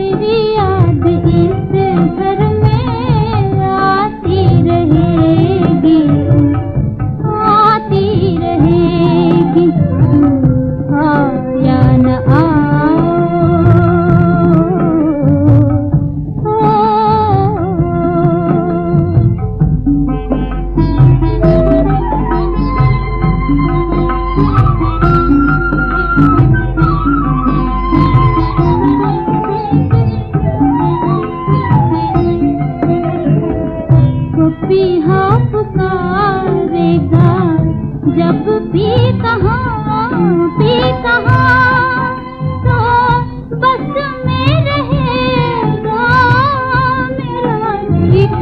சிறி